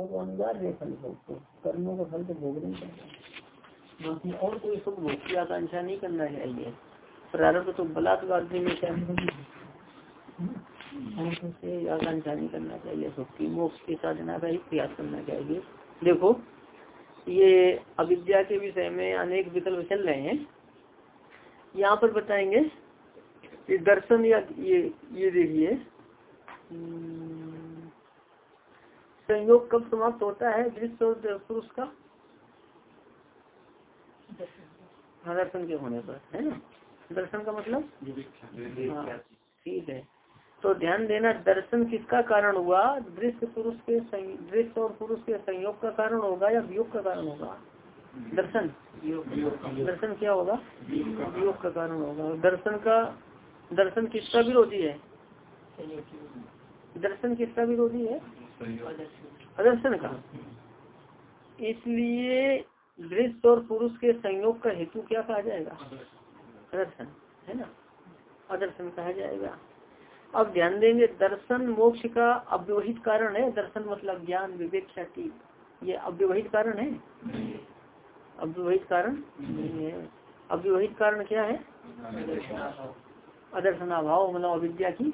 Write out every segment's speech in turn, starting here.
वो तो अनिवार्य फल भोग को कर्मों का फल तो भोग नहीं करना बाकी और कोई सुख भोग की आकांक्षा नहीं करना चाहिए प्रारंभ तो बलात्कार में से आकांक्षा नहीं करना चाहिए सुख की मोक्ष की साधना का ही प्रयास करना चाहिए। देखो ये अविद्या के विषय में अनेक विकल्प चल रहे हैं। यहाँ पर बताएँगे कि दर्शन या ये ये देखिए। हम्म, संयोग कब समाप्त होता है? दृश्य और पुरुष का? हाँ दर्शन के होने पर है ना? दर्शन का मतलब? हाँ ठीक है। तो ध्यान देना दर्शन किसका कारण हुआ? दृश्य पुरुष के दृश्य और पुरुष के संयोग का कारण होगा या वियोग का कारण होगा? दर्शन। दर्शन क्या होगा? वियोग का कारण होगा। दर्शन का दर्शन किसका विरोधी है? दर्शन किसका विरोधी है? अदर्शन का इसलिए दृश्य और पुरुष के संयोग का हेतु क्या कहा जाएगा? अदर्शन है ना? अदर्शन कहा जाएगा। अब ध्यान देंगे, दर्शन मोक्ष का अव्यवहित कारण है। दर्शन मतलब ज्ञान, विवेक ख्याति ये अव्यवहित कारण है? अव्यवहित कारण नहीं है। अव्यवहित कारण क्या है? अदर्शनाभाव मतलब अविद्या की।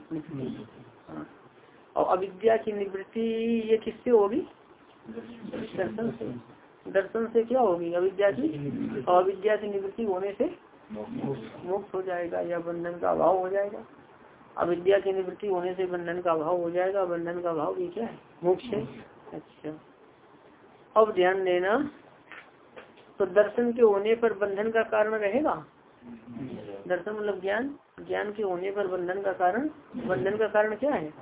और अविद्या की निवृत्ति ये किससे होगी? दर्शन से। दर्शन से क्या होगी? अविद्या की? और अविद्या की निवृत्ति होने से मुक्त हो जाएगा या बंधन का अभाव हो जाएगा। अविद्या की निवृत्ति होने से बंधन का अभाव हो जाएगा। बंधन का अभाव भी क्या है? मोक्ष है। अच्छा। अब ध्यान देना तो दर्शन के होने पर बंधन का कारण रहेगा? दर्शन मतलब ज्ञान? ज्ञान के होने पर बंधन का कारण बंधन का कारण क्या है?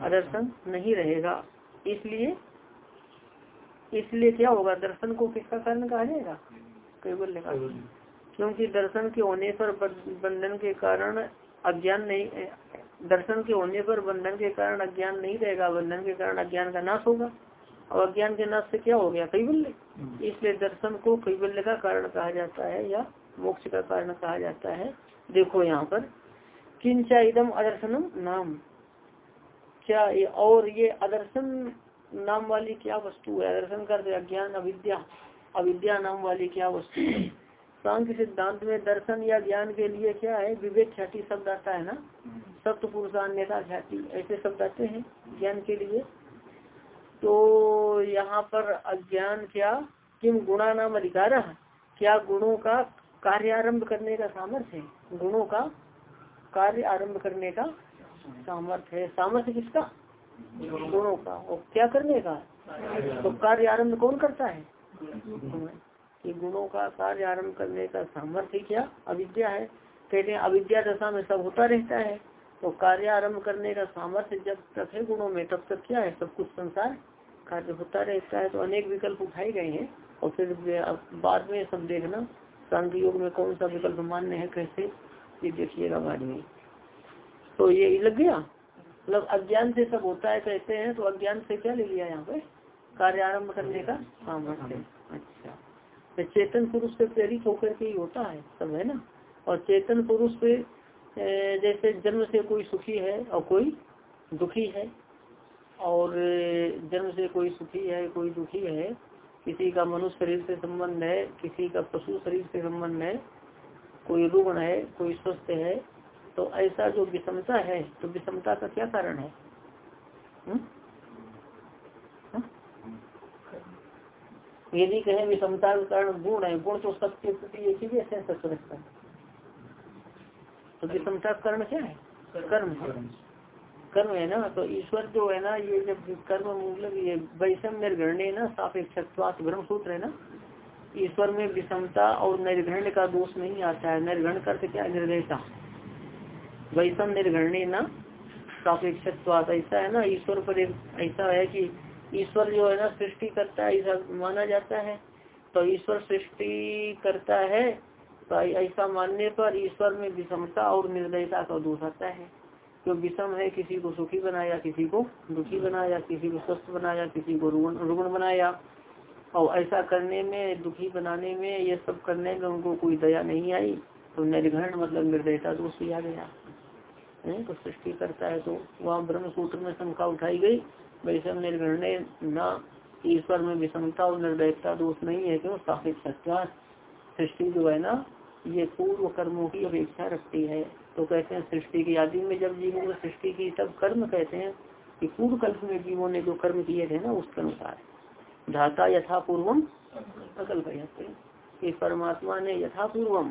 अदर्शन। नहीं रहेगा। इसलिए इसलिए क्या होगा? दर्शन को किसका कारण कहा जाएगा? केवल का। क्योंकि दर्शन के होने पर बंधन के कारण अज्ञान नहीं दर्शन के होने पर बंधन के कारण अज्ञान नहीं रहेगा। बंधन के कारण अज्ञान का नाश होगा। और अज्ञान के नाश से क्या हो गया? कैबल्य इसलिए दर्शन को कैबल्य का कारण कहा जाता है या मोक्ष का कारण कहा जाता है। देखो यहाँ पर किंचा इदम अदर्शनम नाम। क्या ये और ये अदर्शन नाम वाली क्या वस्तु है? अदर्शन कर अज्ञान अविद्या। अविद्या नाम वाली क्या वस्तु है? सांख्य सिद्धांत में दर्शन या ज्ञान के लिए क्या है? विवेक ख्याति शब्द आता है ना? सप्त पुरुषान्यता ख्याति ऐसे शब्द आते हैं ज्ञान के लिए। तो यहाँ पर अज्ञान क्या? किम गुणा नाम अधिकार क्या गुणों का कार्य आरंभ करने का सामर्थ्य है, गुणों का कार्य आरंभ करने का सामर्थ्य है। सामर्थ्य किसका? गुणों का। और क्या करने का? तो कार्य आरंभ कौन करता है? कि गुणों का कार्य आरंभ करने का सामर्थ्य क्या? अविद्या है। कहते हैं, अविद्या दशा में सब होता रहता है। तो कार्य आरंभ करने का सामर्थ्य जब तक है गुणों में, तब तक क्या है? सब कुछ संसार कार्य होता रहता है। तो अनेक विकल्प उठाए गए हैं। और फिर बाद में सब देखना शांति योग में कौन सा विकल्प मान्य है कैसे? ये देखिएगा बाद में। तो ये लग गया? मतलब अज्ञान से सब होता है कहते हैं तो अज्ञान से क्या ले लिया यहाँ पे? कार्य आरंभ करने का? सामर्थ्य अच्छा। तो चेतन पुरुष से प्रेरित होकर के ही होता है, सब है ना? और चेतन पुरुष से जैसे जन्म से कोई सुखी है और कोई दुखी है, और जन्म से कोई सुखी है, कोई दुखी है किसी का मनुष्य शरीर से संबंध है, किसी का पशु शरीर से संबंध है, कोई रुग्ण है, कोई स्वस्थ है तो ऐसा जो विषमता है तो विषमता का क्या कारण है हम्म? हम्म? यदि कहें विषमता का कारण गुण है, गुण तो सबके प्रति एक ही जैसे सत्य तो विषमता का कारण क्या है कर्म कर्म है ना तो ईश्वर जो है ना, ये जब कर्म मतलब ये वैषम निर्गण्य ना, सापेक्षत्वात ब्रह्म सूत्र है ना, ईश्वर में विषमता और निर्घण्य का दोष नहीं आता है। निर्घण करते क्या निर्दयता वैषम निर्घण्य ना, सापेक्षत्वात ऐसा है ना, ईश्वर पर ऐसा है कि ईश्वर जो है ना, सृष्टि करता है, ऐसा माना जाता है। तो ईश्वर सृष्टि करता है तो ऐसा मानने पर ईश्वर में विषमता और निर्दयता का दोष आता है। जो विषम है, किसी को सुखी बनाया, किसी को दुखी बनाया, किसी को स्वस्थ बनाया, किसी को रुग्ण बनाया। और ऐसा करने में, दुखी बनाने में, ये सब करने में उनको कोई दया नहीं आई तो निर्घण मतलब निर्दयता दोष भी आ गया। है तो सृष्टि करता है तो वहाँ ब्रह्म सूत्र में शंका उठाई गई वैसे निर्गणने न ईश्वर में विषमता और निर्दयता दोष नहीं है, क्यों? स्थापित सत्या सृष्टि जो है ना ये पूर्व कर्मों की अपेक्षा रखती है। तो कहते हैं, सृष्टि की आदि में जब जीवों को सृष्टि की तब कर्म कहते हैं कि पूर्व कल्प में जीवों ने जो कर्म किए थे ना, उसके अनुसार। धाता यथा पूर्वम अकल्प कि परमात्मा ने यथा पूर्वम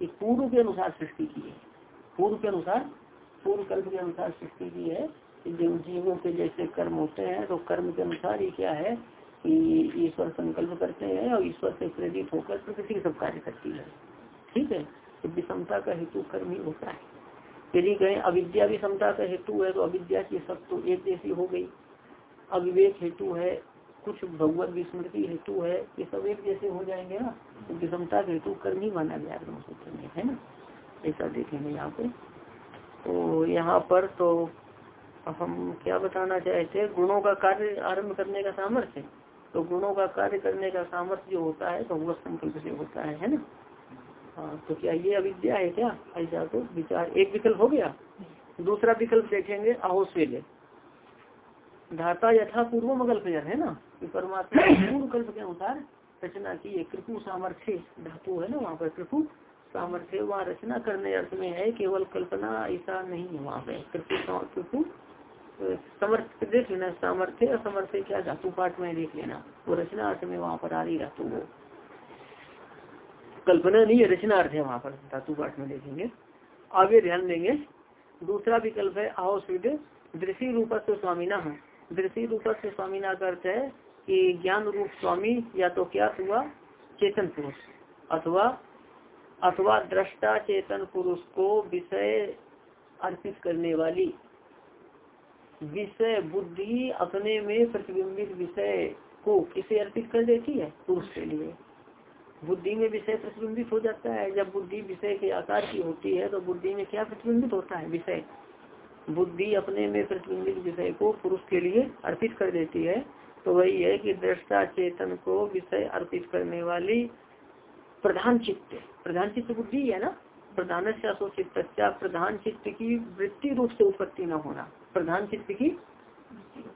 कि पूर्व के अनुसार सृष्टि की है। पूर्व के अनुसार, पूर्व कल्प के अनुसार सृष्टि की है जीवों के जैसे कर्म होते हैं तो कर्म के अनुसार ही क्या है कि ईश्वर संकल्प करते हैं और ईश्वर से प्रेरित होकर प्रकृति सब कार्य करती है। ठीक है तो विषमता का हेतु कर्म ही होता है। यदि कहें अविद्या विषमता का हेतु है तो अविद्या की सब तो एक जैसी हो गई। अविवेक हेतु है, कुछ भगवत विस्मृति हेतु है, ये सब एक जैसे हो जाएँगे ना। तो विषमता का हेतु कर्म ही माना गया सूत्र में, है ना? ऐसा देखेंगे यहाँ पे। तो यहाँ पर तो हम क्या बताना चाहते गुणों का कार्य आरंभ करने का सामर्थ्य। तो गुणों का कार्य करने का सामर्थ्य जो होता है तो भगवत संकल्प से होता है है ना? हाँ तो क्या ये अविद्या है क्या? ऐसा तो विचार एक विकल्प हो गया। दूसरा विकल्प देखेंगे अहोस्वेल धाता यथा पूर्व मगल है ना? कि परमात्मा पूर्व कल्प के अनुसार रचना की है कृपु सामर्थ्य, धातु है ना वहाँ पर कृपु सामर्थ्य। वहाँ रचना करने अर्थ में है, केवल कल्पना ऐसा नहीं है वहाँ पे। कृपु कृपु समर्थ देख लेना। सामर्थ्य, असमर्थ्य क्या? धातु पाठ में देख लेना। वो रचना अर्थ में वहाँ पर आ रही धातु वो कल्पना नहीं है रचना अर्थ है वहाँ पर, धातु पाठ में देखेंगे। आगे ध्यान देंगे। दूसरा विकल्प है, आओ स्वीड दृषि रूप से स्वामी ना दृषि रूप से स्वामी ना का अर्थ है कि ज्ञान रूप स्वामी, या तो क्या हुआ? चेतन पुरुष। अथवा अथवा दृष्टा चेतन पुरुष को विषय अर्पित करने वाली। विषय बुद्धि अपने में प्रतिबिंबित विषय को किसे अर्पित कर देती है? पुरुष के लिए। बुद्धि में विषय प्रतिबिंबित हो जाता है। जब बुद्धि विषय के आकार की होती है तो बुद्धि में क्या प्रतिबिंबित होता है? विषय। बुद्धि अपने में प्रतिबिंबित विषय को पुरुष के लिए अर्पित कर देती है। तो वही है कि दृष्टा चेतन को विषय अर्पित करने वाली प्रधान चित्त। प्रधान चित्त बुद्धि है ना? प्रधान चित्त प्रधान चित्त की वृत्ति रूप से उत्पत्ति न होना। प्रधान चित्त की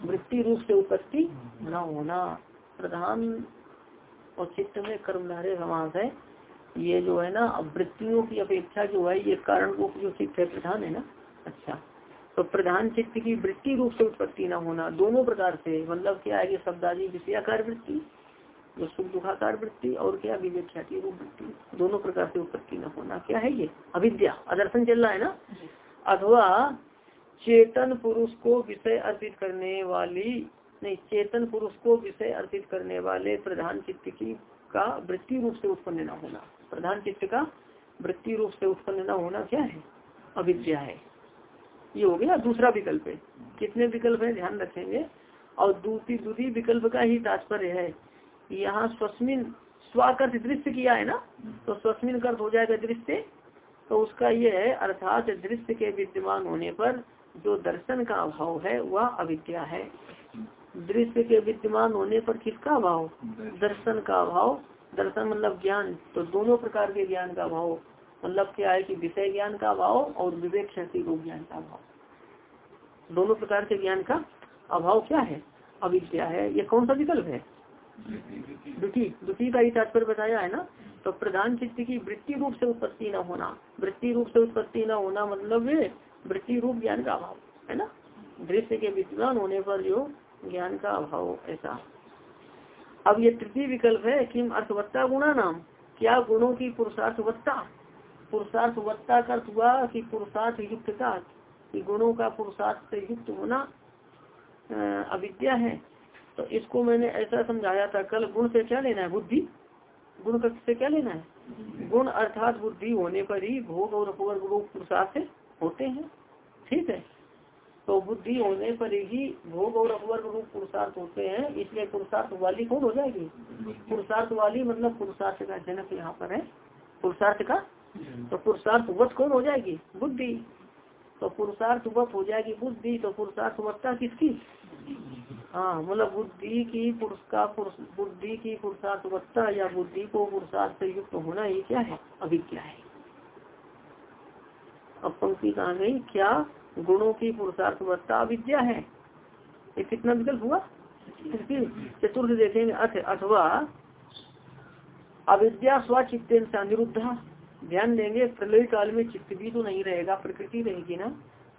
वृत्ति रूप से उत्पत्ति न होना। प्रधान और चित्त में कर्मधारे समास है। ये जो है ना वृत्तियों की अपेक्षा जो है ये कारण रूप जो चित्त है प्रधान है ना? अच्छा। तो प्रधान चित्त की वृत्ति रूप से उत्पत्ति न होना दोनों प्रकार से मतलब क्या है कि शब्दादी विषयाकार वृत्ति जो सुख दुखाकार वृत्ति और क्या विवेक ख्याति रूप वृत्ति दोनों प्रकार से उत्पत्ति न होना। क्या है ये? अविद्या। अदर्शन चल रहा है ना? अथवा चेतन पुरुष को विषय अर्पित करने वाली नहीं चेतन पुरुष को विषय अर्पित करने वाले प्रधान चित्त की, का वृत्ति रूप से उत्पन्न न होना। प्रधान चित्त का वृत्ति रूप से उत्पन्न न होना क्या है? अविद्या है। ये हो गया दूसरा विकल्प है। कितने विकल्प है? ध्यान रखेंगे। और दूसरी दूसरी विकल्प का ही तात्पर्य है। यहाँ स्वस्मिन स्वाकर्थ दृश्य किया है ना? तो स्वस्मिन कर्थ हो जाएगा दृश्य। तो उसका ये है, अर्थात दृश्य के विद्यमान होने पर जो दर्शन का अभाव है, वह अविद्या है। दृश्य के विद्यमान होने पर किसका अभाव? दर्शन का अभाव। दर्शन मतलब ज्ञान। तो दोनों प्रकार के ज्ञान का अभाव। मतलब क्या है कि विषय ज्ञान का अभाव और विवेक शक्ति रूप ज्ञान का अभाव। दोनों प्रकार के ज्ञान का अभाव क्या है? अविद्या है। ये कौन सा विकल्प है? द्वितीय। द्वितीय का ही तात्पर्य बताया है ना? तो प्रधान चित्त की वृत्ति रूप से उत्पत्ति न होना। वृत्ति रूप से उत्पत्ति न होना मतलब वृत्ति रूप ज्ञान का अभाव। है ना? दृश्य के विद्वान होने पर जो ज्ञान का अभाव ऐसा। अब ये तृतीय विकल्प है कि अर्थवत्ता गुणा नाम। क्या गुणों की पुरुषार्थवत्ता? पुरुषार्थवत्ता का हुआ कि पुरुषार्थ युक्त का गुणों का पुरुषार्थ से युक्त होना अविद्या है। तो इसको मैंने ऐसा समझाया था, कल गुण से क्या लेना है? बुद्धि। गुण से क्या लेना है? गुण अर्थात बुद्धि होने पर ही भोग और अपूर्व रूप पुरुषार्थ होते हैं। ठीक है? तो बुद्धि होने पर ही भोग और अपवर्ग रूप पुरुषार्थ होते हैं इसलिए पुरुषार्थ वाली कौन हो जाएगी? पुरुषार्थ वाली मतलब पुरुषार्थ का जनक यहाँ पर है। पुरुषार्थ का? तो पुरुषार्थ वत कौन हो जाएगी? बुद्धि। तो पुरुषार्थ वत हो जाएगी बुद्धि तो पुरुषार्थ वत्ता किसकी? हाँ मतलब बुद्धि की पुरुष का बुद्धि की पुरुषार्थवत्ता या बुद्धि को पुरुषार्थ से युक्त होना ये क्या है? अभिज्ञा है। अब पंक्ति कहा गई? क्या गुणों की पुरुषार्थवत्ता विद्या है। ये कितना विकल्प हुआ? चतुर्थ देखेंगे अर्थ अथवा अविद्या स्वचित्तेन से अनिरुद्ध ध्यान देंगे, प्रलय काल में चित्त भी तो नहीं रहेगा, प्रकृति रहेगी ना।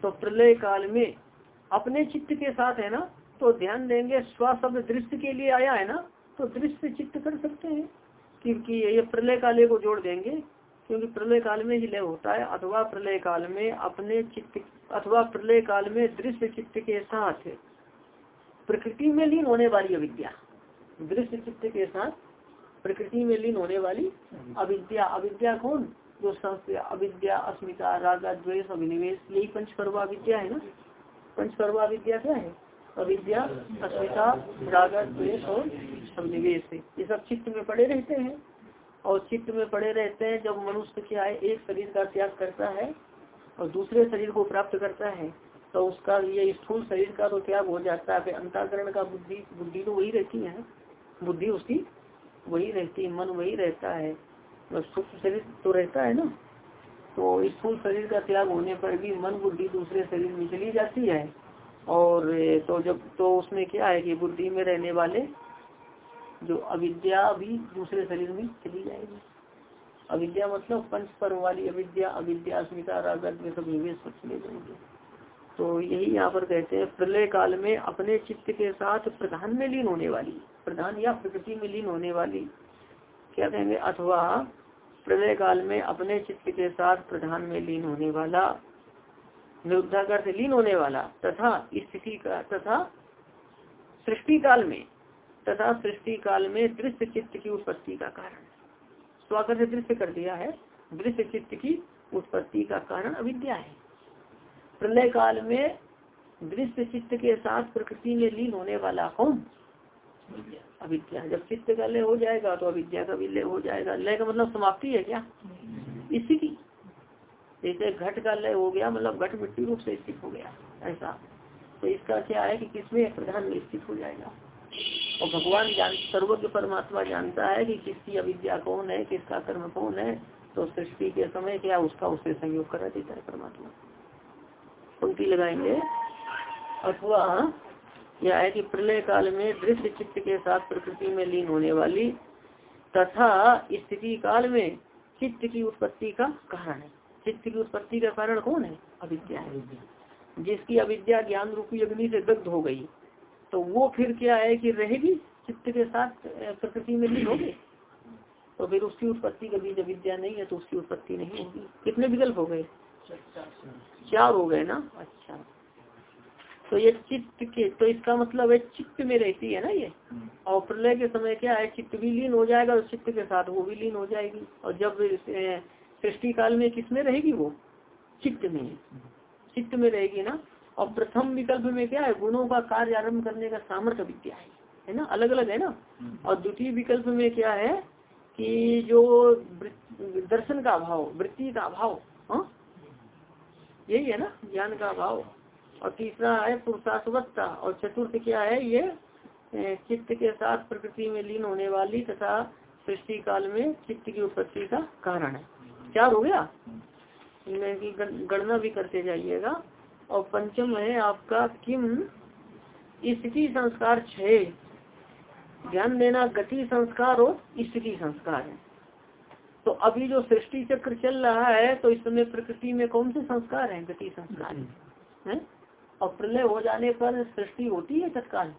तो प्रलय काल में अपने चित्त के साथ है ना तो ध्यान देंगे, स्व शब्द दृश्य के लिए आया है ना तो दृश्य चित्त कर सकते हैं। क्योंकि ये प्रलय काले को जोड़ देंगे क्योंकि प्रलय काल में ही लय होता है, अथवा प्रलय काल में अपने चित्त, अथवा प्रलय काल में दृश्य चित्त के साथ। प्रकृति में लीन होने वाली अविद्या। दृश्य चित्त के साथ प्रकृति में लीन होने वाली अविद्या। अविद्या कौन? जो अविद्या, अस्मिता, रागा, द्वेष अभिनिवेश यही पंचपर्वा विद्या है ना? पंचपर्वा विद्या क्या है? अविद्या, अस्मिता, रागा, द्वेष और अभिनिवेश ये सब चित्त में पड़े रहते हैं। और चित्त में पड़े रहते हैं, जब मनुष्य क्या है एक शरीर का त्याग करता है और दूसरे शरीर को प्राप्त करता है तो उसका ये स्थूल शरीर का तो त्याग हो जाता है। अंताकरण का बुद्धि बुद्धि तो वही रहती है बुद्धि उसकी वही रहती है, मन वही रहता है। सूक्ष्म शरीर तो रहता है ना? तो स्थूल शरीर का त्याग होने पर भी मन बुद्धि दूसरे शरीर में चली जाती है। और तो जब तो उसमें क्या है कि बुद्धि में रहने वाले जो अविद्या भी दूसरे शरीर में चली जाएगी। अविद्या मतलब पंच पर्व वाली अविद्या अविद्या स्मिता रागत में सब निवेश पर चले जाएँगे। तो यही यहाँ पर कहते हैं, प्रलय काल में अपने चित्त के साथ प्रधान में लीन होने वाली, प्रधान या प्रकृति में लीन होने वाली, क्या कहेंगे, अथवा प्रलय काल में अपने चित्त के साथ प्रधान में लीन होने वाला, निरुद्धाकर से लीन होने वाला, तथा स्थिति का, तथा सृष्टि काल में तथा सृष्टि काल में दृश्य चित्त की उत्पत्ति का कारण। स्वागत से दृश्य कर दिया है। दृश्य चित्त की उत्पत्ति का कारण अविद्या है। प्रलय काल में दृश्य चित्त के साथ प्रकृति में लीन होने वाला कौन? अविद्या। जब चित्त का लय हो जाएगा तो अविद्या का भी लय हो जाएगा। लय का मतलब समाप्ति है क्या? इसी की। जैसे घट का लय हो गया मतलब घट मिट्टी रूप से स्थित हो गया ऐसा। तो इसका क्या है कि किसमें प्रधान में स्थित हो जाएगा? और भगवान जान सर्वज्ञ परमात्मा जानता है कि किसकी अविद्या कौन है, किसका कर्म कौन है तो सृष्टि के समय क्या उसका उससे संयोग करा देता है परमात्मा। पंक्ति लगाएँगे। अथवा यह है कि प्रलय काल में दृश्य चित्त के साथ प्रकृति में लीन होने वाली तथा स्थिति काल में चित्त की उत्पत्ति का कारण है। चित्त की उत्पत्ति का कारण कौन है? अविद्या है। जिसकी अविद्या ज्ञान रूपी अग्नि से दग्ध हो गई। तो वो फिर क्या है कि रहेगी? चित्त के साथ प्रकृति में लीन होगी? तो फिर उसकी उत्पत्ति का बीज विद्या नहीं है तो उसकी उत्पत्ति नहीं होगी। कितने विकल्प हो गए? चार हो गए ना? अच्छा। तो ये चित्त के तो इसका मतलब है चित्त में रहती है ना ये? और प्रलय के समय क्या है? चित्त भी लीन हो जाएगा और चित्त के साथ वो भी लीन हो जाएगी। और जब सृष्टि काल में किसमें रहेगी वो? चित्त में। चित्त में रहेगी ना? और प्रथम विकल्प में क्या है गुणों का कार्य आरंभ करने का सामर्थ्य विद्या है? है ना? अलग अलग है ना? और द्वितीय विकल्प में क्या है कि जो दर्शन का अभाव वृत्ति का अभाव हाँ? यही है ना? ज्ञान का अभाव। और तीसरा है पुरुषाशवत्ता और चतुर्थ क्या है ये? चित्त के साथ प्रकृति में लीन होने वाली तथा सृष्टि काल में चित्त की उत्पत्ति का कारण है। चार हो गया? गणना भी करते जाइएगा। और पंचम है आपका किम? स्थिति संस्कार छह। ध्यान देना, गति संस्कार और स्थिति संस्कार है। तो अभी जो सृष्टि चक्र चल रहा है तो इस समय प्रकृति में कौन से संस्कार है? गति संस्कार है। और प्रलय हो जाने पर सृष्टि होती है तत्काल?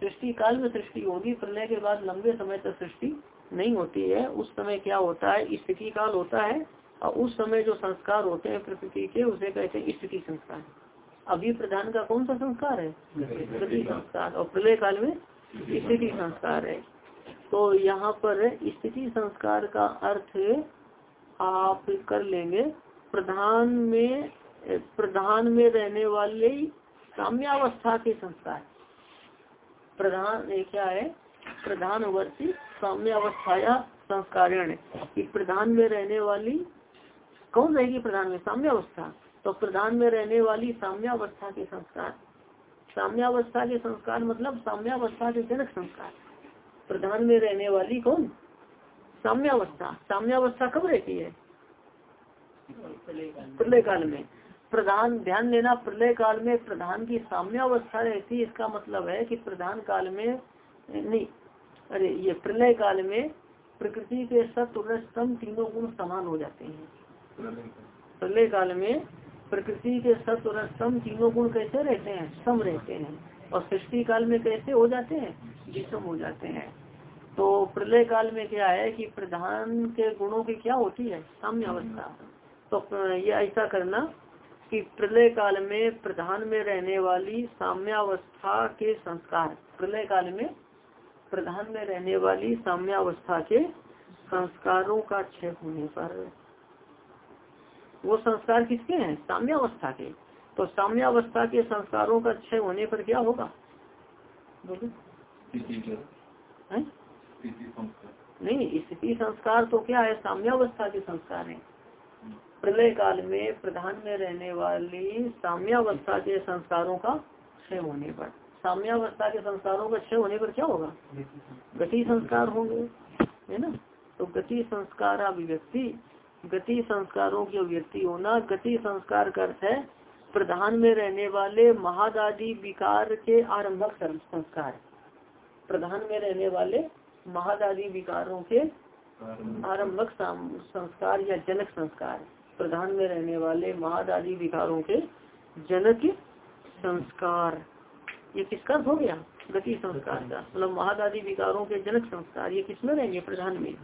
सृष्टि काल में सृष्टि होगी, प्रलय के बाद लंबे समय तक सृष्टि नहीं होती है। उस समय क्या होता है? स्थिति काल होता है और उस समय जो संस्कार होते हैं प्रकृति के, उसे कहते हैं स्थिति संस्कार। अभी प्रधान का कौन सा संस्कार है? स्थिति संस्कार। और प्रलय काल में स्थिति संस्कार है। तो यहाँ पर स्थिति संस्कार का अर्थ आप कर लेंगे, प्रधान में प्रधान में रहने वाले साम्यावस्था के संस्कार। प्रधान क्या है? प्रधान प्रधानवर्ती साम्यावस्थाया संस्कारण। प्रधान में रहने वाली कौन रहेगी प्रधान में? साम्यावस्था। तो प्रधान में रहने वाली साम्यावस्था के संस्कार। साम्यावस्था के संस्कार मतलब साम्यावस्था के जनक संस्कार। प्रधान में रहने वाली कौन? साम्यावस्था। साम्यावस्था कब रहती है? प्रलय काल में। प्रधान, ध्यान देना, प्रलय काल में प्रधान की साम्यावस्था रहती है। इसका मतलब है कि प्रधान काल में, नहीं, अरे, ये प्रलय काल में प्रकृति के स्तम तीनों गुण समान हो जाते हैं। प्रलय काल में प्रकृति के सत्व स्तम तीनों गुण कैसे रहते हैं? सम रहते हैं। और सृष्टि काल में कैसे हो जाते हैं? विषम हो जाते हैं। तो प्रलय काल में क्या है कि प्रधान के गुणों की क्या होती है? साम्य अवस्था। तो ये ऐसा करना कि प्रलय काल में प्रधान में रहने वाली साम्यावस्था के संस्कार, प्रलय काल में प्रधान में रहने वाली साम्यावस्था के संस्कारों का क्षय होने पर वो संस्कार किसके हैं? साम्यावस्था के। तो साम्यावस्था के संस्कारों का क्षय होने पर क्या होगा? बोलो नहीं स्थिति संस्कार तो क्या है? साम्यावस्था के संस्कार है। प्रलय काल में प्रधान में रहने वाली साम्यावस्था के संस्कारों का क्षय होने पर। साम्यावस्था के संस्कारों का क्षय होने पर क्या होगा? गति संस्कार होंगे। है ना? तो गति संस्कार अभिव्यक्ति गति संस्कारों की अभिव्यक्ति होना गति संस्कार का अर्थ है प्रधान में रहने वाले महादादी विकार के आरंभक संस्कार। प्रधान में रहने वाले महादादी विकारों के आरंभक संस्कार या जनक संस्कार। प्रधान में रहने वाले महादादी विकारों के जनक संस्कार। ये किसका हो गया? गति संस्कार का। मतलब महादादी विकारों के जनक संस्कार ये किसमें रहेंगे? प्रधान में।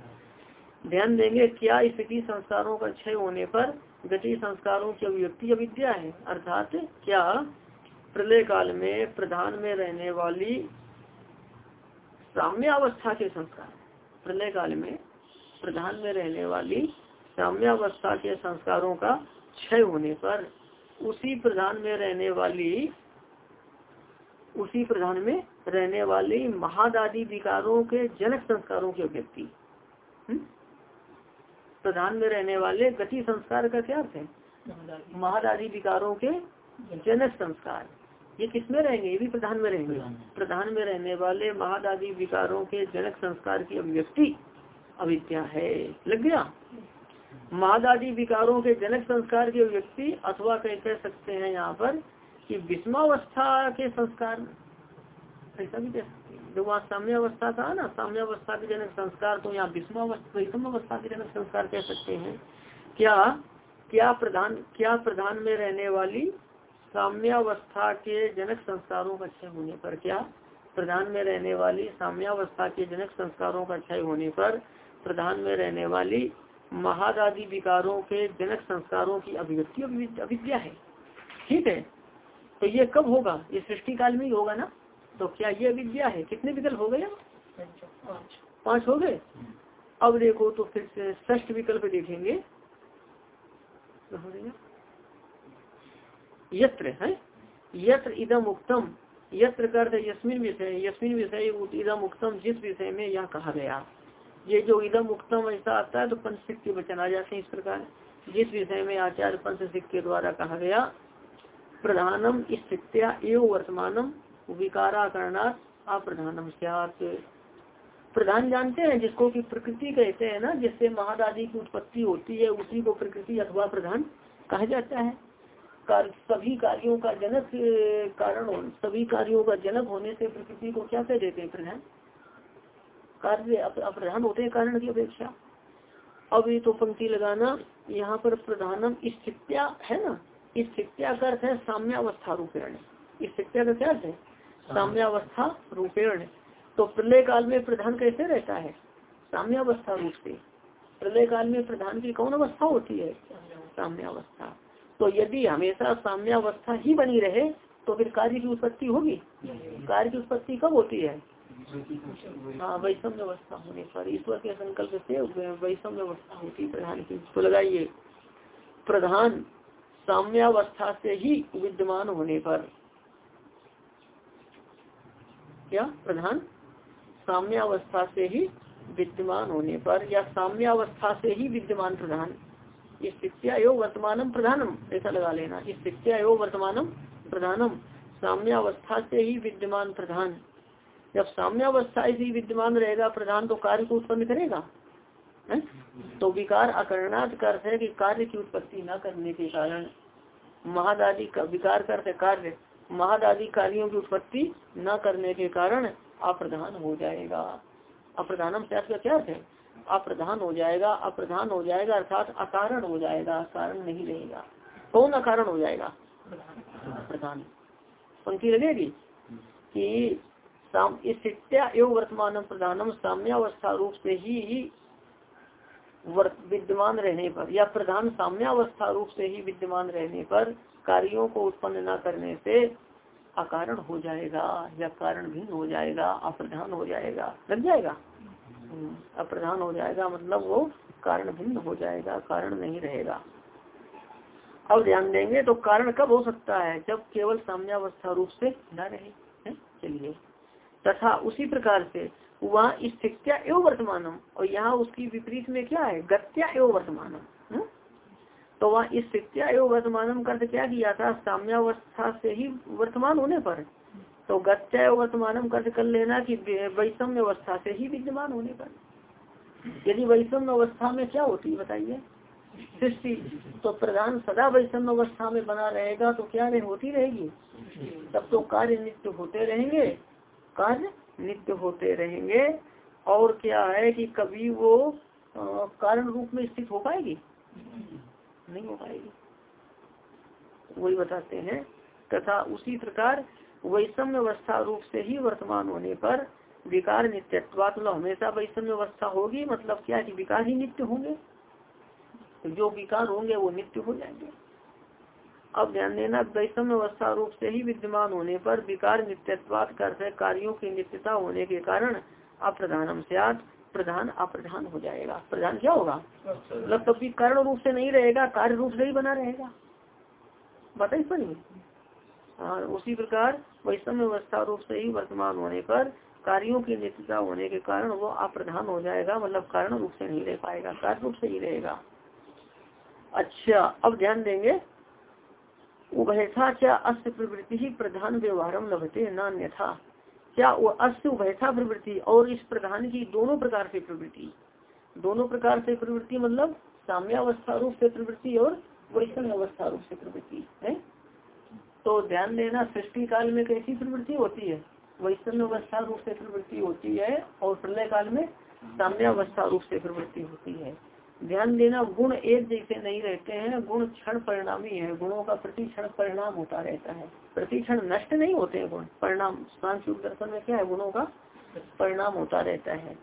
ध्यान देंगे क्या स्थिति संस्कारों का क्षय होने पर गति संस्कारों की अभिव्यक्ति अविद्या है अर्थात क्या प्रलय काल में प्रधान में रहने वाली साम्यावस्था के संस्कार, प्रलय काल में प्रधान में रहने वाली साम्यावस्था के संस्कारों का क्षय होने पर उसी प्रधान में रहने वाली, उसी प्रधान में रहने वाली महादादी विकारों के जनक संस्कारों की अभिव्यक्ति हम्म? प्रधान में रहने वाले गति संस्कार का क्या अर्थ है? महादादी विकारों के जनक संस्कार। ये किसमें रहेंगे? ये भी प्रधान में रहेंगे। प्रधान में। रहने वाले महादादी विकारों के जनक संस्कार की अभिव्यक्ति अविद्या है। लग गया? महादादी विकारों के जनक संस्कार की अभिव्यक्ति अथवा कह कह सकते हैं यहाँ पर कि विस्मावस्था के संस्कार। ऐसा भी कह सकते हैं जो वहाँ साम्य अवस्था था ना, साम्य अवस्था के जनक संस्कार तो यहाँ विषम अवस्था के जनक संस्कार कह सकते हैं। क्या क्या प्रधान क्या प्रधान में रहने वाली साम्यावस्था के जनक संस्कारों का क्षय होने पर, क्या प्रधान में रहने वाली साम्यावस्था के जनक संस्कारों का क्षय होने पर प्रधान में रहने वाली महादादी विकारों के जनक संस्कारों की अभिव्यक्ति अविद्या है? ठीक है? तो ये कब होगा? ये सृष्टि काल में ही होगा ना? तो क्या ये अविद्या है? कितने विकल्प हो गए पाँच। हो गए? अब देखो तो फिर ष्ठ विकल्प देखेंगे। यत्र है? यत्र इदम उक्तम। यत्र कर यस्मिन विषय यस्मिन विषय इदम उक्तम जिस विषय में यह कहा गया। ये जो इदम उक्तम ऐसा आता है तो पंचसिक के वचन आ जाते हैं इस प्रकार। जिस विषय में आचार्य पंचसिक के द्वारा कहा गया प्रधानम स्थित्या एवं वर्तमानम विकाराकरणात् अप्रधानम प्रधान जानते हैं, जिसको कि प्रकृति कहते हैं ना, जिससे महादादी की उत्पत्ति होती है, उसी को प्रकृति अथवा प्रधान कहा जाता है। कार्य सभी कार्यों का जनक, कारण सभी कार्यों का जनक होने से प्रकृति को क्या कह देते हैं, प्रधान? कार्य अप्रधान होते हैं कारण की अपेक्षा। अब ये तो पंक्ति लगाना, यहाँ पर प्रधानम स्थित्या, है ना? स्थित्या का अर्थ है साम्यावस्था रूपेण। स्थित्या का क्या अर्थ है? साम्यावस्था रूपेण। तो प्रलय काल में प्रधान कैसे रहता है? साम्यावस्था रूप से। प्रलय काल में प्रधान की कौन अवस्था होती है? साम्यावस्था। तो यदि हमेशा साम्यावस्था ही बनी रहे तो फिर कार्य की उत्पत्ति होगी? कार्य की उत्पत्ति कब होती है? हाँ वैषम व्यवस्था होने पर। ईश्वर के संकल्प से वैषम व्यवस्था होती प्रधान की। तो लगाइए। प्रधान साम्यावस्था से ही विद्यमान होने पर क्या प्रधान साम्यावस्था से ही विद्यमान होने पर, या साम्यावस्था से ही विद्यमान प्रधान। स्थित्या एवं वर्तमानम प्रधानम, ऐसा लगा लेना। स्थित्या एवं वर्तमानम प्रधानम, साम्यावस्था से ही विद्यमान प्रधान। जब साम्यावस्था ही विद्यमान रहेगा, प्रधान तो कार्य को उत्पन्न करेगा, है? तो विकार अकरणात् का अर्थ है कि कार्य की उत्पत्ति न करने के कारण। महादादी का विकार करते कार्य। महादादी कार्यों की उत्पत्ति न करने के कारण अप्रधान हो जाएगा। अप्रधानम से क्या है? अप्रधान हो जाएगा, अप्रधान हो जाएगा, अर्थात अकारण हो जाएगा कारण नहीं रहेगा। कौन अकारण हो जाएगा? प्रधान पंक्ति लगेगी कि एवं वर्तमान प्रधानम साम्यावस्था रूप से ही विद्यमान रहने पर, या प्रधान साम्यावस्था रूप से ही विद्यमान रहने पर कार्यों को उत्पन्न न करने से अकारण हो जाएगा या कारण भिन्न हो जाएगा अप्रधान हो जाएगा लग जाएगा? हम्म, अप्रधान हो जाएगा मतलब वो कारण भिन्न हो जाएगा कारण नहीं रहेगा। अब ध्यान देंगे तो कारण कब हो सकता है? जब केवल साम्यावस्था रूप से न रहे चलिए। तथा उसी प्रकार से वहाँ स्थित्या एवं वर्तमानम और यहाँ उसकी विपरीत में क्या है? गत्या एवं वर्तमानम? तो वहाँ स्थित्या एवं वर्तमानम का क्या किया था? साम्यावस्था से ही वर्तमान होने पर। तो गत्या कर कर लेना कि वैषम्य अवस्था से ही विद्यमान होने पर। यदि वैषम्य अवस्था में क्या होती है बताइए? सृष्टि। तो प्रधान सदा वैषम्य अवस्था में बना रहेगा तो क्या रहे होती रहेगी? तब तो कार्य नित्य होते रहेंगे। कार्य नित्य होते रहेंगे। और क्या है कि कभी वो कारण रूप में स्थित हो पाएगी? नहीं हो पाएगी। वही बताते हैं। तथा उसी प्रकार वैषम्य अवस्था रूप से ही वर्तमान होने पर विकार नित्यत्वात मतलब हमेशा वैषम्य अवस्था होगी मतलब क्या कि विकार ही नित्य होंगे? तो जो विकार होंगे वो नित्य हो जाएँगे। अब ध्यान देना, वैषम्य अवस्था रूप से ही विद्यमान होने पर विकार नित्यत्वात कर कार्यों की नित्यता होने के कारण अप्रधानम से प्रधान अप्रधान हो जाएगा। प्रधान क्या होगा? मतलब तब कारण रूप से नहीं रहेगा कार्य रूप से ही बना रहेगा। बताइए पर हाँ उसी प्रकार वैषम्य अवस्था रूप से ही वर्तमान होने पर कार्यों की नित्यता होने के कारण वो अप्रधान हो जाएगा मतलब कारण रूप से नहीं रह पाएगा कार्य रूप से ही रहेगा। अच्छा अब ध्यान देंगे। उभयथा क्या अस्त प्रवृत्ति ही प्रधान व्यवहार लभते न था क्या वो अस्त उभयथा प्रवृत्ति और इस प्रधान की दोनों प्रकार से प्रवृत्ति। दोनों प्रकार से प्रवृत्ति मतलब साम्यावस्था रूप से प्रवृत्ति और वैष्णव अवस्था रूप से प्रवृत्ति, है? तो ध्यान देना, सृष्टि काल में कैसी प्रवृत्ति होती है? वैष्णव अवस्था रूप से प्रवृत्ति होती है और प्रलय काल में साम्यावस्था रूप से प्रवृत्ति होती है। ध्यान देना, गुण एक जैसे नहीं रहते हैं, गुण क्षण परिणामी है, गुणों का प्रति क्षण परिणाम होता रहता है। प्रति क्षण नष्ट नहीं होते हैं गुण, परिणाम सांख्युग दर्शन में क्या है, गुणों का परिणाम होता रहता है।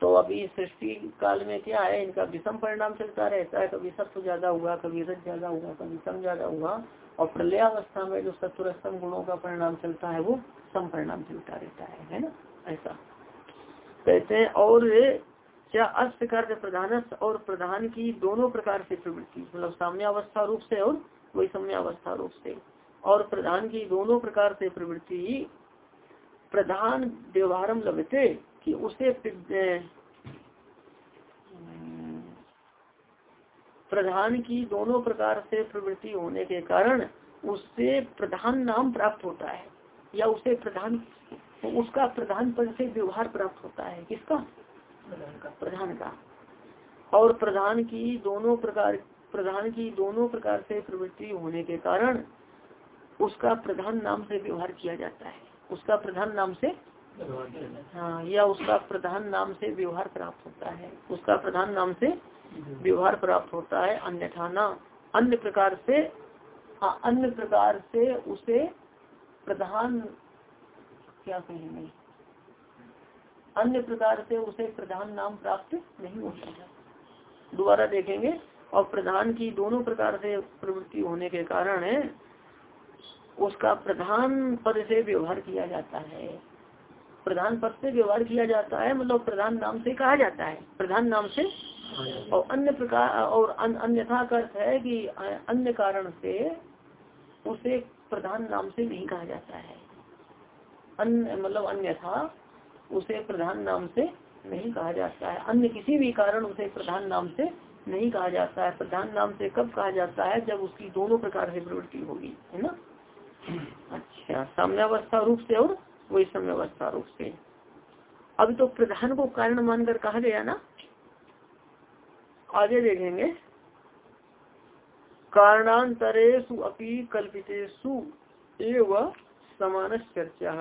तो अभी सृष्टि काल में क्या है, इनका विषम परिणाम चलता रहता है, कभी सत्व ज़्यादा हुआ, कभी रज ज़्यादा हुआ, कभी सम ज़्यादा हुआ, और प्रलयावस्था में जो सत्व सम गुणों का परिणाम चलता है, वो सम परिणाम चलता रहता है है ना? ऐसा। कहते हैं, और क्या अस्त कार्य प्रधान और प्रधान की दोनों प्रकार से प्रवृत्ति? मतलब साम्यावस्था रूप से और वही सम्यावस्था रूप से। और प्रधान की दोनों प्रकार से प्रवृत्ति प्रधान व्यवहारम लगते कि उसे प्रधान की दोनों प्रकार से प्रवृत्ति होने के कारण उससे प्रधान नाम प्राप्त होता है। या उसे प्रधान, उसका प्रधान पद से व्यवहार प्राप्त होता है। किसका? प्रधान का। और प्रधान की दोनों प्रकार प्रधान की दोनों प्रकार से प्रवृत्ति होने के कारण उसका प्रधान नाम से व्यवहार किया जाता है। उसका प्रधान नाम से हाँ या उसका प्रधान नाम से व्यवहार प्राप्त होता है। उसका प्रधान नाम से व्यवहार प्राप्त होता है अन्यथा न। अन्य प्रकार से हाँ, अन्य प्रकार से उसे प्रधान क्या कहेंगे? अन्य प्रकार से उसे प्रधान नाम प्राप्त नहीं हो है दोबारा देखेंगे, और प्रधान की दोनों प्रकार से प्रवृत्ति होने के कारण उसका प्रधान पद से व्यवहार किया जाता है। प्रधान पद से व्यवहार किया जाता है मतलब प्रधान नाम से कहा जाता है। प्रधान नाम से और अन्य प्रकार, और अन्यथा का अर्थ है कि अन्य कारण से उसे प्रधान नाम से नहीं कहा जाता है। अन्य मतलब अन्यथा उसे प्रधान नाम से नहीं कहा जाता है। अन्य किसी भी कारण उसे प्रधान नाम से नहीं कहा जाता है। प्रधान नाम से कब कहा जाता है? जब उसकी दोनों प्रकार से प्रवृत्ति होगी, है ना? अच्छा साम्यावस्था रूप से और वही समयावस्था रूप से। अभी तो प्रधान को कारण मानकर कहा गया ना? आगे देखेंगे। कारणांतरेशु अपनी कल्पितेशु समान चर्चा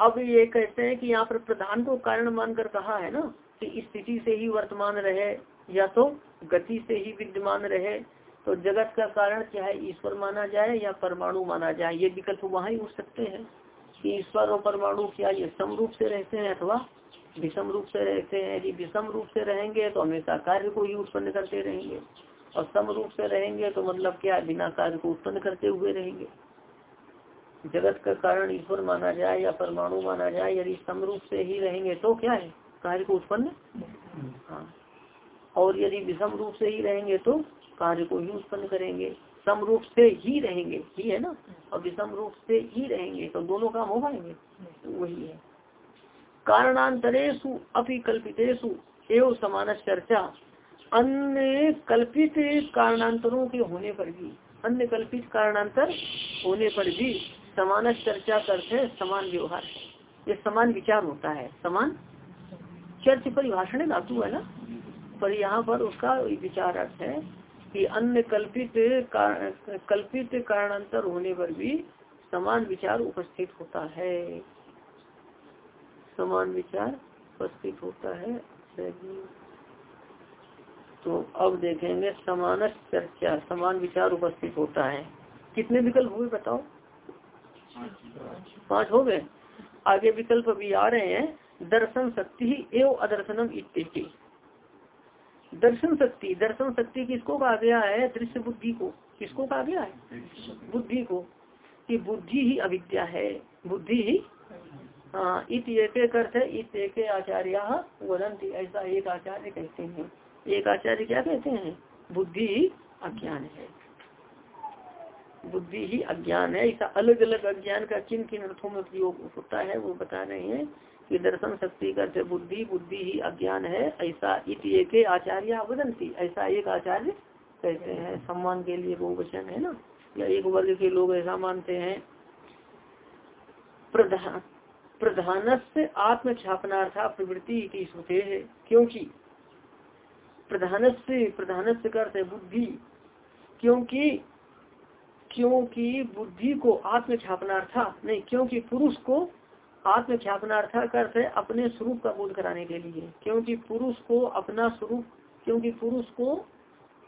अब ये कहते हैं कि यहाँ पर प्रधान को कारण मानकर कहा है ना कि स्थिति से ही वर्तमान रहे, या तो गति से ही विद्यमान रहे। तो जगत का कारण चाहे ईश्वर माना जाए या परमाणु माना जाए? ये विकल्प वहाँ ही उठ सकते हैं कि ईश्वर और परमाणु क्या ये सम रूप से रहते हैं अथवा विषम रूप से रहते हैं? यदि विषम रूप से रहेंगे तो हमेशा कार्य को ही उत्पन्न करते रहेंगे। और सम रूप से रहेंगे तो मतलब क्या? बिना कार्य को उत्पन्न करते हुए रहेंगे। जगत का कारण ईश्वर माना जाए या परमाणु माना जाए, यदि समरूप से ही रहेंगे तो क्या है? कार्य को उत्पन्न? हाँ। और यदि विषम रूप से ही रहेंगे तो कार्य को ही उत्पन्न करेंगे। सम रूप से ही रहेंगे, ही है ना? और विषम रूप से ही रहेंगे तो दोनों काम हो पाएँगे? वही है। कारणांतरेशु अपि कल्पितेशु एवं समान चर्चा। अन्य कल्पित कारणांतरों के होने पर भी, अन्य कल्पित कारणांतर होने पर भी समान चर्चा करते समान व्यवहार ये समान विचार होता है, समान चर्च परिभाषण धातु है ना? पर यहाँ पर उसका विचार अर्थ है कि अन्य कल्पित कल्पित कारणांतर होने पर भी समान विचार उपस्थित होता है। समान विचार उपस्थित होता है तो अब देखेंगे समान चर्चा, समान विचार उपस्थित होता है। कितने विकल्प हुए बताओ? पाँच हो गए। आगे विकल्प अभी आ रहे हैं। दर्शन शक्ति एवं अदर्शनम इत्यादि दर्शन शक्ति दर्शन शक्ति किसको कहा गया है? दृश्य बुद्धि को। किसको कहा गया है? बुद्धि को। कि बुद्धि ही अविद्या है। बुद्धि ही हाँ इत एक अर्थ है, इत एक आचार्य वदंती ऐसा एक आचार्य कहते हैं। एक आचार्य क्या कहते हैं? बुद्धि ही अज्ञान है। बुद्धि ही अज्ञान है। ऐसा अलग अलग अज्ञान का किन किन अर्थों में प्रयोग होता है, वो बता रहे हैं कि दर्शन शक्ति का बुद्धि बुद्धि ही अज्ञान है, ऐसा एक आचार्य वदंती ऐसा एक आचार्य कहते हैं। सम्मान के लिए वो वचन है ना? या एक वर्ग के लोग ऐसा मानते हैं। प्रधान प्रधान से आत्म छापनार्था प्रवृत्ति श्रुते है। क्योंकि प्रधान से प्रधान से करते बुद्धि। क्योंकि क्योंकि बुद्धि को आत्म छापनार्था नहीं, क्योंकि पुरुष को आत्म ख्यापनार्थक अर्थ है अपने स्वरूप का बोध कराने के लिए। क्योंकि पुरुष को अपना स्वरूप, क्योंकि पुरुष को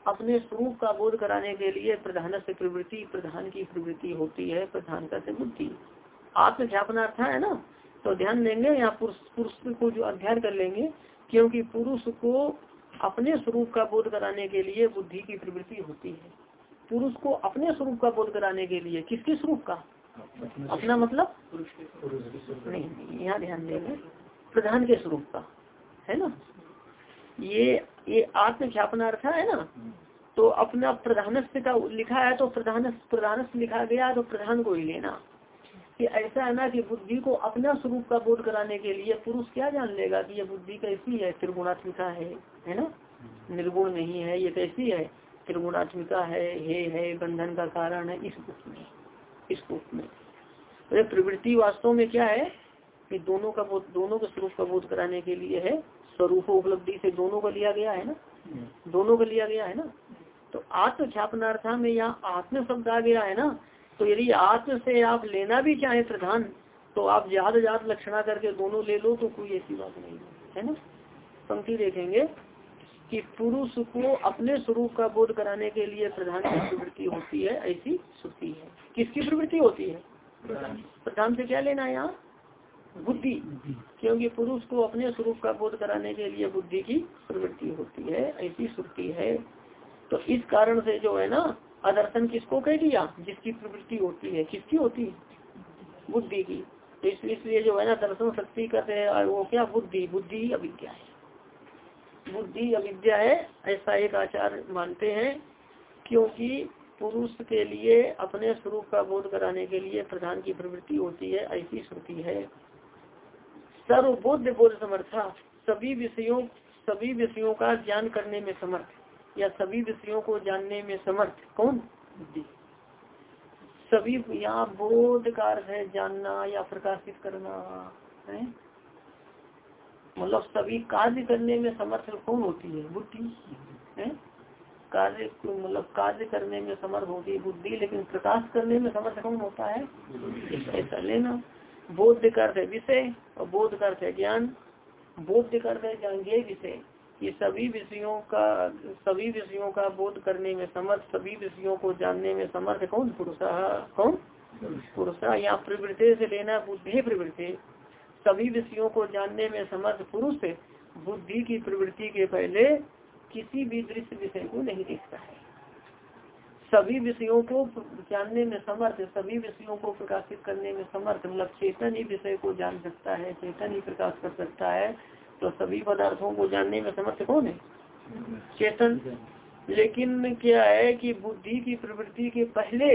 अपने स्वरूप का बोध कराने के लिए प्रधान से प्रवृत्ति, प्रधान की प्रवृत्ति होती है, प्रधान का से बुद्धि। आत्म ख्यापनार्थ है ना? तो ध्यान देंगे, यहाँ पुरुष पुरुष को जो अध्ययन कर लेंगे, क्योंकि पुरुष को अपने स्वरूप का बोध कराने के लिए बुद्धि की प्रवृत्ति होती है। पुरुष को अपने स्वरूप का बोध कराने के लिए किसके स्वरूप का? अपना मतलब? नहीं यहाँ ध्यान देंगे। प्रधान के स्वरूप का, है ना? ये ये आत्म अर्थ है ना? तो अपना प्रधान का लिखा है तो प्रधान प्रधान लिखा गया तो प्रधान को ही लेना। कि ऐसा है ना कि बुद्धि को अपना स्वरूप का बोध कराने के लिए पुरुष क्या जान लेगा कि ये बुद्धि कैसी है, त्रिगुणात्मिका है है ना? निर्गुण नहीं है, ये कैसी है? त्रिगुणात्मिका है हे है बंधन का कारण है इस रूप में इस रूप में। अरे प्रवृत्ति वास्तव में क्या है? कि दोनों का बोध दोनों के स्वरूप का बोध कराने के लिए है स्वरूप उपलब्धि से दोनों का लिया गया है ना? दोनों का लिया गया है ना? तो आत्म ख्यापनार्था में यहाँ आत्म शब्द आ गया है ना? तो यदि आत्म से आप लेना भी चाहे प्रधान तो आप जात जात लक्षणा करके दोनों ले लो तो कोई ऐसी बात नहीं है ना? पंक्ति देखेंगे। कि पुरुष को अपने स्वरूप का बोध कराने के लिए प्रधान की प्रवृत्ति होती है, ऐसी श्रुति है। किसकी प्रवृत्ति होती है? प्रधान से क्या लेना है यहाँ? बुद्धि। क्योंकि पुरुष को अपने स्वरूप का बोध कराने के लिए बुद्धि की प्रवृत्ति होती है, ऐसी श्रुति है। तो इस कारण से जो है ना अदर्शन किसको कह दिया? जिसकी प्रवृत्ति होती है। किसकी होती है? बुद्धि की। तो इसलिए जो है ना, दर्शन शक्ति कहते हैं वो क्या? बुद्धि। बुद्धि अविद्या है। बुद्धि अविद्या है, ऐसा एक आचार मानते हैं, क्योंकि पुरुष के लिए अपने स्वरूप का बोध कराने के लिए प्रधान की प्रवृत्ति होती है, ऐसी श्रुति है। सर्वबोध बोध समर्था, सभी विषयों सभी विषयों का ज्ञान करने में समर्थ, या सभी विषयों को जानने में समर्थ, कौन? बुद्धि। सभी यहाँ बोध का अर्थ है जानना या प्रकाशित करना, है? मतलब सभी कार्य करने में समर्थ कौन होती है? बुद्धि कार्य मतलब कार्य करने में समर्थ होती है बुद्धि, लेकिन प्रकाश करने में समर्थ कौन होता है? ऐसा लेना। बोध करते विषय, और बोध करते ज्ञान। बोध करते ज्ञान ये विषय। ये सभी विषयों का, सभी विषयों का बोध करने में समर्थ, सभी विषयों को जानने में समर्थ कौन? पुरुष। कौन? पुरुषा। यहाँ प्रवृत्ति से लेना बुद्धि प्रवृत्ति। सभी विषयों को जानने में समर्थ पुरुष बुद्धि की प्रवृत्ति के पहले किसी भी दृश्य विषय को नहीं देखता है। सभी विषयों को जानने में समर्थ, सभी विषयों को प्रकाशित करने में समर्थ मतलब चेतन ही विषय को जान सकता है, चेतन ही प्रकाश कर सकता है तो सभी पदार्थों को जानने में समर्थ कौन है? चेतन। लेकिन क्या है कि बुद्धि की प्रवृत्ति के पहले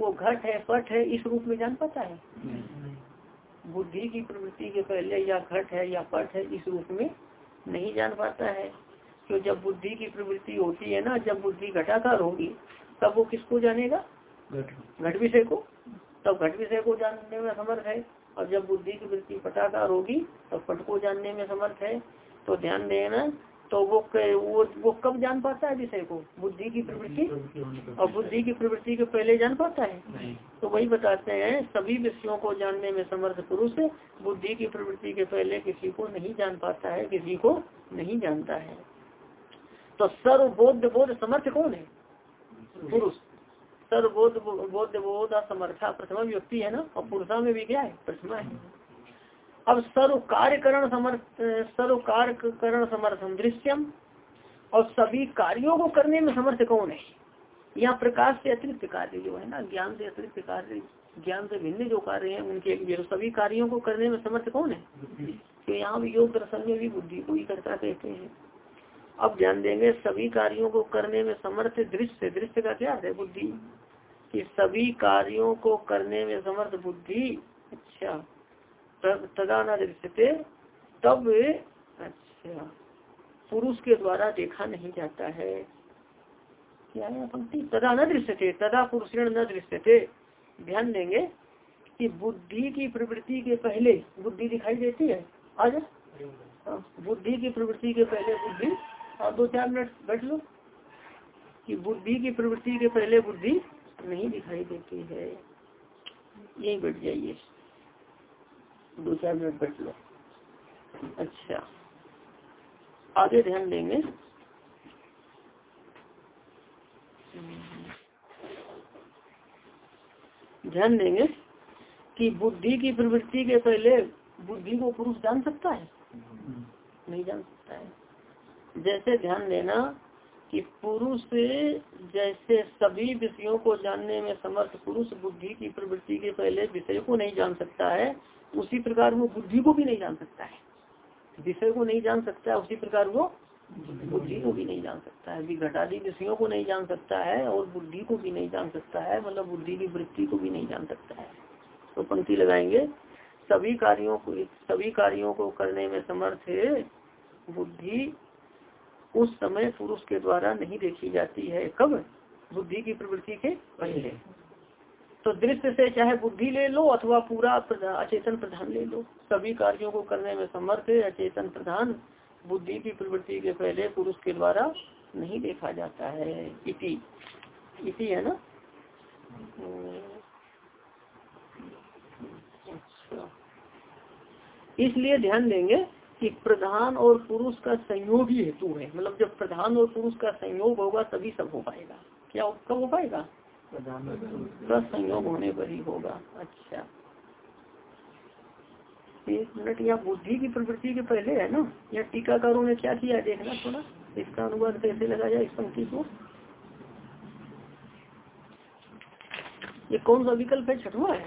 वो घट है, पट है, इस रूप में जान पाता है? बुद्धि की प्रवृत्ति के पहले या घट है या पट है इस रूप में नहीं जान पाता है। तो जब बुद्धि की प्रवृत्ति होती है ना जब बुद्धि घटाकार होगी तब वो किसको जानेगा? घट विषय को। तब घट विषय को जानने में समर्थ है। और जब बुद्धि की वृत्ति पटाकार होगी तब पट को जानने में समर्थ है। तो ध्यान देना तो वो वो वो कब जान पाता है विषय को? बुद्धि की प्रवृत्ति? और बुद्धि की प्रवृत्ति के पहले जान पाता है? तो वही बताते हैं सभी विषयों को जानने में समर्थ पुरुष बुद्धि की प्रवृत्ति के पहले किसी को नहीं जान पाता है किसी को नहीं जानता है। तो सर्वबोध बोध समर्थ कौन है? पुरुष। सर्वबोध बोध बोध समर्था प्रथमा व्यक्ति है ना? और पुरुषा में भी क्या है? प्रथमा है। अब सर्व कार्यकरण समर्थ सर्व कार्यकरण समर्थन दृश्यम और सभी कार्यों को करने में समर्थ कौन है यहाँ प्रकाश से अतिरिक्त कार्य जो है ना, ज्ञान से अतिरिक्त कार्य, ज्ञान से भिन्न जो कार्य है, उनके लिए सभी कार्यों को करने में समर्थ कौन है तो यहाँ भी योग दर्शन में भी बुद्धि को ही करता कहते हैं। अब ध्यान देंगे, सभी कार्यों को करने में समर्थ दृश्य दृश्य का क्या है? बुद्धि। कि सभी कार्यों को करने में समर्थ बुद्धि। अच्छा। तदा न दृश्यते तब अच्छा पुरुष के द्वारा देखा नहीं जाता है। क्या है पंक्ति तदा न दृश्यते तदा पुरुष न दृश्यते। ध्यान देंगे कि बुद्धि की प्रवृत्ति के पहले बुद्धि दिखाई देती है? आज। हाँ, बुद्धि की प्रवृत्ति के पहले बुद्धि। और दो चार मिनट बैठ लो। कि बुद्धि की प्रवृत्ति के पहले बुद्धि नहीं दिखाई देती है। यही बैठ जाइए। दो चार मिनट बैठ लो अच्छा। आगे ध्यान देंगे। ध्यान देंगे कि बुद्धि की प्रवृत्ति के पहले बुद्धि को पुरुष जान सकता है? नहीं जान सकता है। जैसे ध्यान देना कि पुरुष जैसे सभी विषयों को जानने में समर्थ पुरुष बुद्धि की प्रवृत्ति के पहले विषय को नहीं जान सकता है उसी प्रकार वो बुद्धि को भी नहीं जान सकता है। विषय को नहीं जान सकता उसी प्रकार वो बुद्धि को भी नहीं जान सकता है। घटादी विषयों को नहीं जान सकता है और बुद्धि को भी नहीं जान सकता है मतलब बुद्धि की वृत्ति को भी नहीं जान सकता है। तो पंक्ति लगाएँगे। सभी कार्यों को, सभी कार्यों को करने में समर्थ है, बुद्धि उस समय पुरुष के द्वारा नहीं देखी जाती है। कब? बुद्धि की प्रवृत्ति के पहले। तो दृश्य से चाहे बुद्धि ले लो अथवा पूरा अचेतन प्रधान ले लो। सभी कार्यों को करने में समर्थ है। अचेतन प्रधान बुद्धि की प्रवृत्ति के पहले पुरुष के द्वारा नहीं देखा जाता है। इति। इति है ना? अच्छा। इसलिए ध्यान देंगे कि प्रधान और पुरुष का संयोग ही हेतु है। मतलब जब प्रधान और पुरुष का संयोग होगा, तभी सब हो पाएगा। क्या कब हो पाएगा? संयोग होने पर ही होगा। अच्छा। एक मिनट या बुद्धि की प्रवृत्ति के पहले है ना? या टीकाकारों ने क्या किया? देखना थोड़ा। इसका अनुवाद कैसे लगाया इस पंक्ति को? ये कौन सा विकल्प है? छठवा है।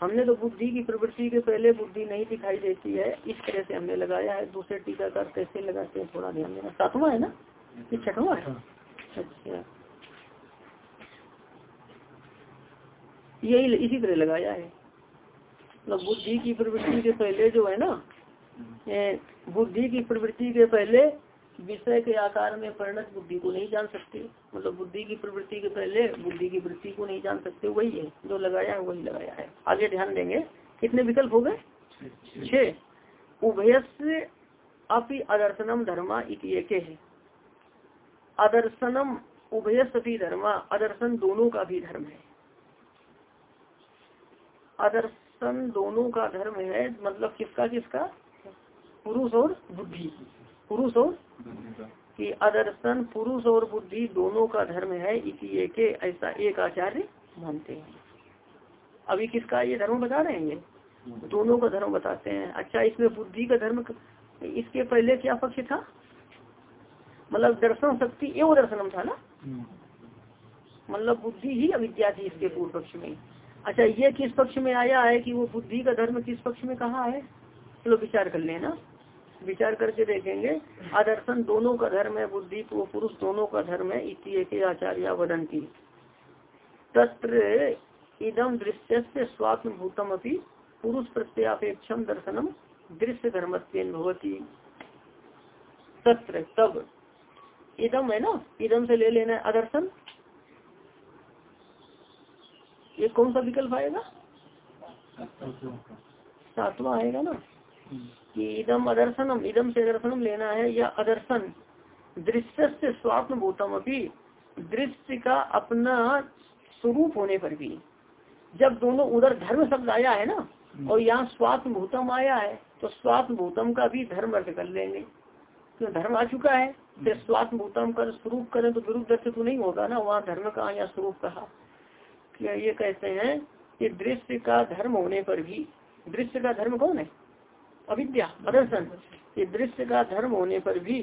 हमने तो बुद्धि की प्रवृत्ति के पहले बुद्धि नहीं दिखाई देती है। इस तरह से हमने लगाया है। दूसरे टीकाकार कैसे लगाते हैं? थोड़ा ध्यान देना। सातवा है ना? ये छठवा है। हाँ। अच्छा। यही इसी तरह लगाया है। मतलब बुद्धि की प्रवृत्ति के पहले जो है ना बुद्धि की प्रवृत्ति के पहले विषय के आकार में परिणत बुद्धि को नहीं जान सकते। मतलब बुद्धि की प्रवृत्ति के पहले बुद्धि की वृत्ति को नहीं जान सकते वही है। जो लगाया है वही लगाया है। आगे ध्यान देंगे। कितने विकल्प हो गए? छह। उभयस्य अपि अदर्शनम धर्मा एक है। अदर्शनम उभय धर्मा अदर्शन दोनों का भी धर्म है। अदर्शन दोनों का धर्म है मतलब किसका किसका? पुरुष और बुद्धि। पुरुष और कि अदर्शन पुरुष और बुद्धि दोनों का धर्म है इसी एक ऐसा एक आचार्य मानते हैं। अभी किसका ये धर्म बता रहे हैं? ये दोनों का धर्म बताते हैं। अच्छा इसमें बुद्धि का धर्म इसके पहले क्या पक्ष था? मतलब दर्शन शक्ति एवं दर्शनम था ना? मतलब बुद्धि ही अविद्या थी इसके पूर्व पक्ष में। अच्छा ये किस पक्ष में आया है कि वो बुद्धि का धर्म किस पक्ष में कहा है? चलो, विचार कर लेना। विचार करके देखेंगे। आदर्शन दोनों का धर्म है, बुद्धि पुरुष दोनों का धर्म है इसी एक आचार्य वदंती तत्र इदम दृश्य से स्वात्म भूतम अपनी पुरुष प्रत्यापेक्षम दर्शनम दृश्य धर्म भवती। तत्र, तब। इदम है ना? इदम से ले लेना अदर्शन ये कौन सा विकल्प आएगा? सातवा आएगा ना? कि इदम अदर्शनम इदम से दर्शनम लेना है या अदर्शन? दृश्य से स्वात्म भूतम अभी दृश्य का अपना स्वरूप होने पर भी। जब दोनों उधर धर्म शब्द आया है ना और यहाँ स्वात्म भूतम आया है तो स्वात्म भूतम का भी धर्म अर्थ कर लेंगे। क्यों? धर्म आ चुका है। फिर स्वात्म भूतम कर स्वरूप करें तो विरुद्ध अर्थ तो नहीं होगा ना वहाँ धर्म का या स्वरूप कहा? ये कहते हैं कि दृश्य का धर्म होने पर भी, दृश्य का धर्म कौन है? अविद्या अदर्शन ये दृश्य का धर्म होने पर भी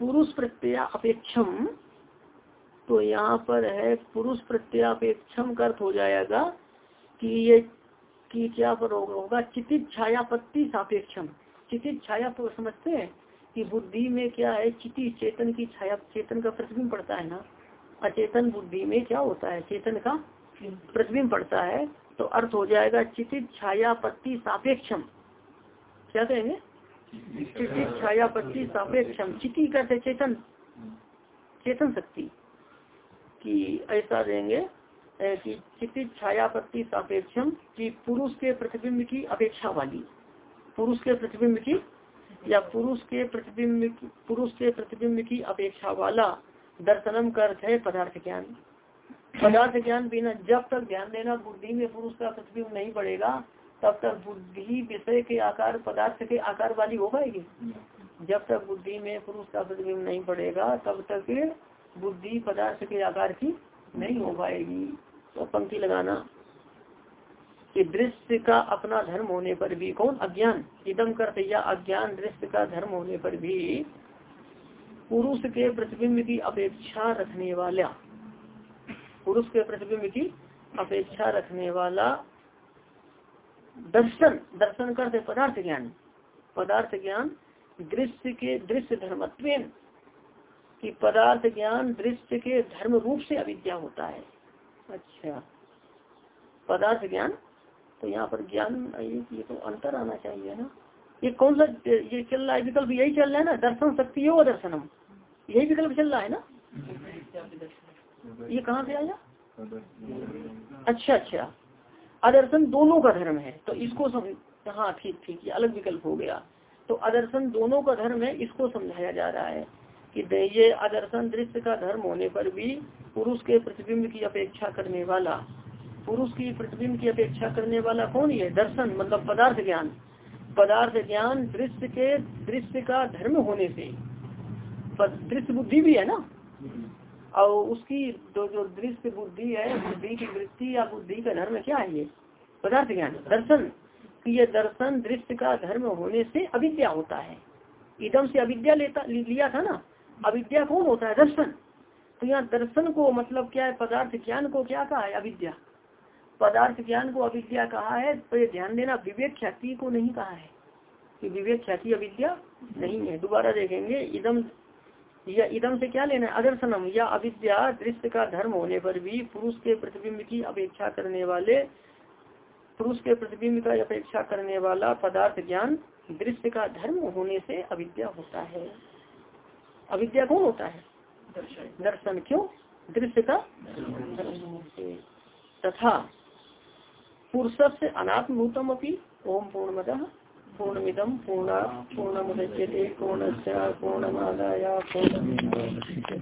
पुरुष प्रत्यय अपेक्षम तो यहाँ पर है पुरुष प्रत्यापेक्षम का अर्थ हो जाएगा कि ये, कि क्या पर होगा चितित छायापत्ति सापेक्षम। चितित छाया तो समझते हैं कि बुद्धि में क्या है, चिति चेतन की छाया, चेतन का प्रतिबिंब पड़ता है ना। अचेतन बुद्धि में क्या होता है? चेतन का प्रतिबिंब पड़ता है तो अर्थ हो जाएगा चितित छायापत्ति सापेक्षम। क्या कहेंगे? चितित छायापत्ति सापेक्षम। चिति करते चेतन। चेतन शक्ति। कि ऐसा देंगे कि चितित छायापत्ति सापेक्षम कि पुरुष के प्रतिबिंब की अपेक्षा वाली। पुरुष के प्रतिबिंब की या पुरुष के प्रतिबिंब पुरुष के प्रतिबिंब की अपेक्षा वाला दर्शनम का अर्थ है पदार्थ ज्ञान। पदार्थ ज्ञान बिना, जब तक ध्यान देना बुद्धि में पुरुष का प्रतिबिंब नहीं पड़ेगा तब तक बुद्धि विषय के आकार, पदार्थ के आकार वाली हो पाएगी जब तक बुद्धि में पुरुष का प्रतिबिंब नहीं पड़ेगा तब तक बुद्धि पदार्थ के आकार की नहीं हो पाएगी। तो पंक्ति लगाना। कि दृश्य का अपना धर्म होने पर भी, कौन? अज्ञान। इदम करते या अज्ञान दृश्य का धर्म होने पर भी पुरुष के प्रतिबिंब की अपेक्षा रखने वाला पुरुष के प्रतिबिंब की अपेक्षा रखने वाला दर्शन दर्शन करते पदार्थ ज्ञान। पदार्थ ज्ञान दृश्य के दृश्य धर्मत्व कि पदार्थ ज्ञान दृश्य के धर्म रूप से अविद्या होता है। अच्छा। पदार्थ ज्ञान तो यहाँ पर ज्ञान ये तो अंतर आना चाहिए ना। ये कौन सा, ये चल रहा है विकल्प? यही चल रहा है ना, दर्शन शक्ति हो दर्शनम। यही विकल्प चल रहा है ना? ये कहाँ से आया? अच्छा अच्छा। अदर्शन दोनों का धर्म है तो इसको समझ हाँ ठीक ठीक ये अलग विकल्प हो गया। तो अदर्शन दोनों का धर्म है इसको समझाया जा रहा है कि ये अदर्शन दृश्य का धर्म होने पर भी पुरुष के प्रतिबिंब की अपेक्षा करने वाला पुरुष की प्रतिबिंब की अपेक्षा करने वाला कौन है दर्शन मतलब पदार्थ ज्ञान। पदार्थ ज्ञान दृश्य के दृश्य का धर्म होने से दृश्य बुद्धि भी है ना? और उसकी जो जो दृश्य बुद्धि है, बुद्धि की वृत्ति या बुद्धि का धर्म क्या है ये? पदार्थ ज्ञान, दर्शन। कि ये दर्शन दृश्य का धर्म होने से अविद्या होता है। इदम से अविद्या लेता लिया था ना? अविद्या कौन होता है? दर्शन। तो यहाँ दर्शन को मतलब क्या है? पदार्थ ज्ञान को क्या कहा है? अविद्या। पदार्थ ज्ञान को अविद्या कहा है तो ये ध्यान देना विवेक ख्याति को नहीं कहा है। कि विवेक ख्याति अविद्या नहीं है। दोबारा देखेंगे, इदम या इदम से क्या लेना है? अदर्शनम या अविद्या दृश्य का धर्म होने पर भी पुरुष के प्रतिबिंब की अपेक्षा करने वाले पुरुष के प्रतिबिंब का अपेक्षा करने वाला पदार्थ ज्ञान दृश्य का धर्म होने से अविद्या होता है। अविद्या कौन होता है? दर्शन। क्यों? दृश्य का तथा पुरुष से अनात्मभूतम अपनी ओम पूर्णमद पूर्णमिदम पूर्णा पूर्णमुदच्यते पूर्णस्य पूर्णमादाय पूर्ण